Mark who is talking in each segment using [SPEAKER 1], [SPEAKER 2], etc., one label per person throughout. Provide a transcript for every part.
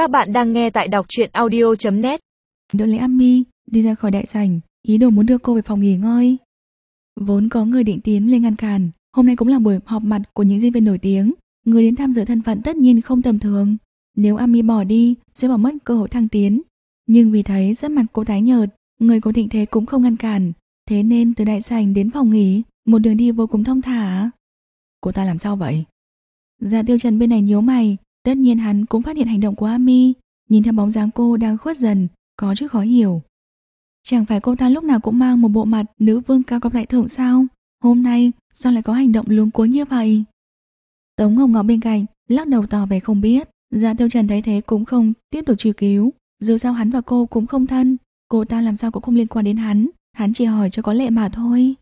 [SPEAKER 1] Các bạn đang nghe tại đọc truyện audio.net
[SPEAKER 2] Đỡ lấy Ami đi ra khỏi đại sảnh, ý đồ muốn đưa cô về phòng nghỉ ngơi. Vốn có người định tiến lên ngăn cản, hôm nay cũng là buổi họp mặt của những diễn viên nổi tiếng, người đến tham dự thân phận tất nhiên không tầm thường. Nếu Ami bỏ đi, sẽ bỏ mất cơ hội thăng tiến. Nhưng vì thấy sắc mặt cô tái nhợt, người của thịnh thế cũng không ngăn cản, thế nên từ đại sảnh đến phòng nghỉ, một đường đi vô cùng thông thả. Cô ta làm sao vậy? Dạ tiêu trần bên này nhíu mày, tất nhiên hắn cũng phát hiện hành động của Ami, nhìn theo bóng dáng cô đang khuất dần, có chút khó hiểu. Chẳng phải cô ta lúc nào cũng mang một bộ mặt nữ vương cao cấp đại thượng sao? Hôm nay sao lại có hành động luống cuống như vậy? Tống Ngọc Ngọc bên cạnh lắc đầu tỏ vẻ không biết. Dạ Tiêu Trần thấy thế cũng không tiếp tục truy cứu. Dù sao hắn và cô cũng không thân, cô ta làm sao cũng không liên quan đến hắn. Hắn chỉ hỏi cho có lệ mà thôi.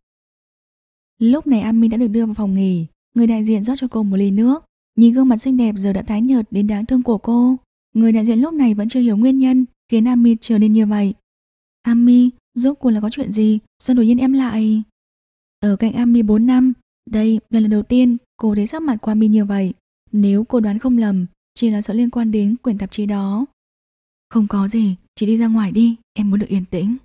[SPEAKER 2] Lúc này Ami đã được đưa vào phòng nghỉ, người đại diện rót cho cô một ly nước. Nhìn gương mặt xinh đẹp giờ đã tái nhợt đến đáng thương của cô. Người đại diện lúc này vẫn chưa hiểu nguyên nhân khiến Ami trở nên như vậy. Ami, rốt cuộc là có chuyện gì? Sao đột nhiên em lại... Ở cạnh Ami 4 năm, đây là lần đầu tiên cô thấy sắc mặt của Ami như vậy. Nếu cô đoán không lầm, chỉ là sợ liên quan đến quyển tạp chí đó. Không có gì, chỉ đi ra ngoài đi, em muốn được yên tĩnh.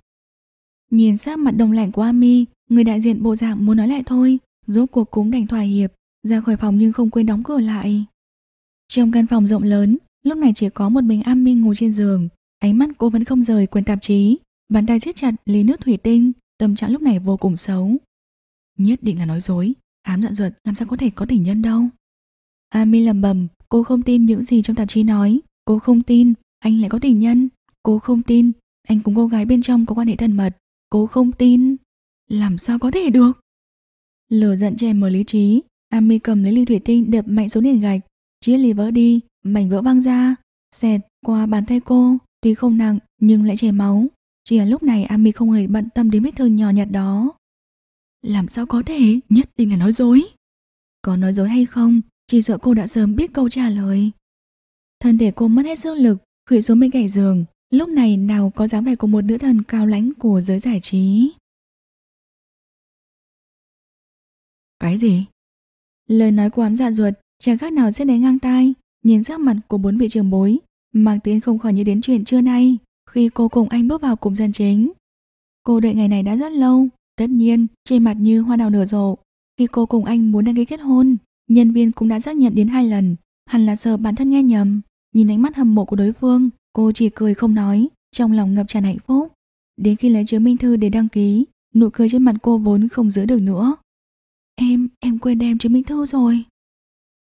[SPEAKER 2] Nhìn sắc mặt đồng lạnh của Ami, người đại diện bộ dạng muốn nói lại thôi, rốt cuộc cũng đành thỏa hiệp, ra khỏi phòng nhưng không quên đóng cửa lại. Trong căn phòng rộng lớn, lúc này chỉ có một mình Ami ngồi trên giường, ánh mắt cô vẫn không rời quyển tạp chí, bàn tay siết chặt ly nước thủy tinh, tâm trạng lúc này vô cùng xấu. Nhất định là nói dối, ám dặn ruột làm sao có thể có tình nhân đâu. Ami lầm bầm, cô không tin những gì trong tạp chí nói, cô không tin anh lại có tình nhân, cô không tin anh cùng cô gái bên trong có quan hệ thân mật, cô không tin. Làm sao có thể được? Lửa giận che mờ lý trí, À, Ami cầm lấy ly thủy tinh đập mạnh xuống nền gạch, chiếc ly vỡ đi, mảnh vỡ văng ra, xẹt qua bàn tay cô, tuy không nặng nhưng lại chảy máu. Chỉ là lúc này Ami không hề bận tâm đến vết thương nhỏ nhặt đó. Làm sao có thể, nhất định là nói dối. Có nói dối hay không, chỉ sợ cô đã sớm biết câu trả lời. Thân thể cô mất hết sức lực, khủy xuống bên cạnh giường, lúc này nào có dáng vẻ của một nữ thần cao lãnh của giới giải trí. Cái gì? Lời nói của ám dạ ruột chẳng khác nào sẽ đánh ngang tai, nhìn sắc mặt của bốn vị trưởng bối, Mạc Tiến không khỏi nhớ đến chuyện trưa nay, khi cô cùng anh bước vào cùng dân chính. Cô đợi ngày này đã rất lâu, tất nhiên trên mặt như hoa đào nở rộ. Khi cô cùng anh muốn đăng ký kết hôn, nhân viên cũng đã xác nhận đến hai lần, hẳn là sợ bản thân nghe nhầm. Nhìn ánh mắt hâm mộ của đối phương, cô chỉ cười không nói, trong lòng ngập tràn hạnh phúc. Đến khi lấy chứng minh thư để đăng ký, nụ cười trên mặt cô vốn không giữ được nữa. Quên đem chứng minh thư rồi.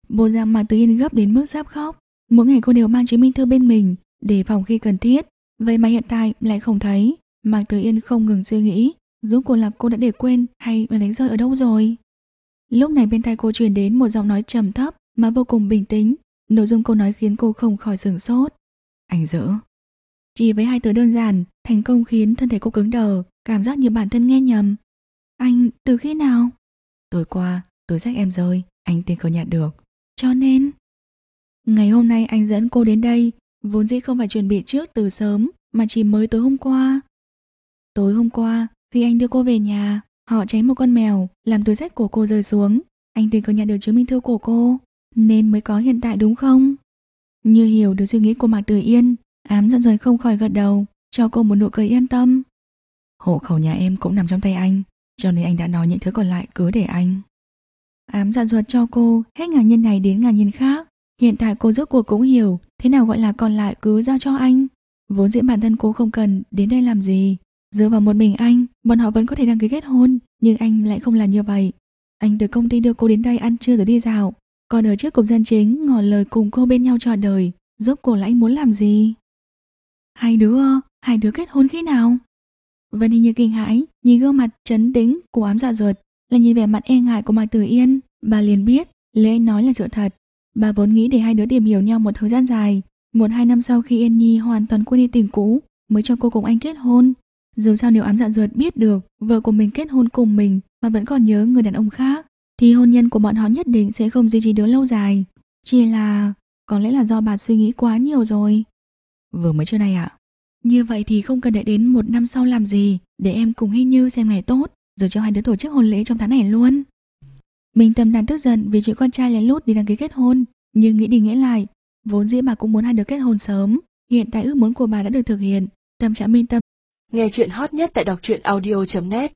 [SPEAKER 2] Bộ dạng Mạc Tử Yên gấp đến mức sắp khóc. Mỗi ngày cô đều mang chứng minh thư bên mình, để phòng khi cần thiết. Vậy mà hiện tại lại không thấy. Mạc Tử Yên không ngừng suy nghĩ, rốt cuộc là cô đã để quên hay là đánh rơi ở đâu rồi. Lúc này bên tai cô truyền đến một giọng nói trầm thấp mà vô cùng bình tĩnh. Nội dung câu nói khiến cô không khỏi sửng sốt. Anh dỡ. Chỉ với hai từ đơn giản, thành công khiến thân thể cô cứng đờ, cảm giác như bản thân nghe nhầm. Anh, từ khi nào? Tối qua, túi sách em rơi, anh tình không nhận được. Cho nên... Ngày hôm nay anh dẫn cô đến đây, vốn dĩ không phải chuẩn bị trước từ sớm, mà chỉ mới tối hôm qua. Tối hôm qua, khi anh đưa cô về nhà, họ cháy một con mèo, làm túi sách của cô rơi xuống. Anh tình không nhận được chứng minh thư của cô, nên mới có hiện tại đúng không? Như hiểu được suy nghĩ của Mạc Tử Yên, ám giận rồi không khỏi gật đầu, cho cô một nụ cười yên tâm. Hộ khẩu nhà em cũng nằm trong tay anh, cho nên anh đã nói những thứ còn lại cứ để anh. Ám dặn ruột cho cô hết ngàn nhân này đến ngàn nhân khác. Hiện tại cô rốt cuộc cũng hiểu thế nào gọi là còn lại cứ giao cho anh. Vốn diễn bản thân cô không cần đến đây làm gì. Dựa vào một mình anh, bọn họ vẫn có thể đăng ký kết hôn, nhưng anh lại không làm như vậy. Anh từ công ty đưa cô đến đây ăn trưa rồi đi dạo. Còn ở trước cục dân chính ngỏ lời cùng cô bên nhau trò đời, giúp cô là anh muốn làm gì? Hai đứa, hai đứa kết hôn khi nào? Vân Hình như kinh hãi, nhìn gương mặt trấn tĩnh của ám dạ ruột, là nhìn vẻ mặt e ngại của Mạc Tử Yên, bà liền biết lễ nói là sự thật. Bà vốn nghĩ để hai đứa tìm hiểu nhau một thời gian dài, một hai năm sau khi Yên Nhi hoàn toàn quên đi tình cũ, mới cho cô cùng anh kết hôn. Dù sao nếu ám dạ ruột biết được vợ của mình kết hôn cùng mình mà vẫn còn nhớ người đàn ông khác, thì hôn nhân của bọn họ nhất định sẽ không duy trì được lâu dài. Chỉ là có lẽ là do bà suy nghĩ quá nhiều rồi. Vừa mới chưa này ạ. Như vậy thì không cần đợi đến một năm sau làm gì để em cùng Hy Như xem ngày tốt rồi cho hai đứa tổ chức hôn lễ trong tháng này luôn. Mình tâm đàn tức giận vì chuyện con trai lén lút đi đăng ký kết hôn, nhưng nghĩ đi nghĩ lại, Vốn dĩ bà cũng muốn hai đứa kết hôn sớm, hiện tại ước muốn của bà đã được thực hiện, tâm trạng minh tâm.
[SPEAKER 1] Nghe chuyện hot nhất tại đọc truyện audio.net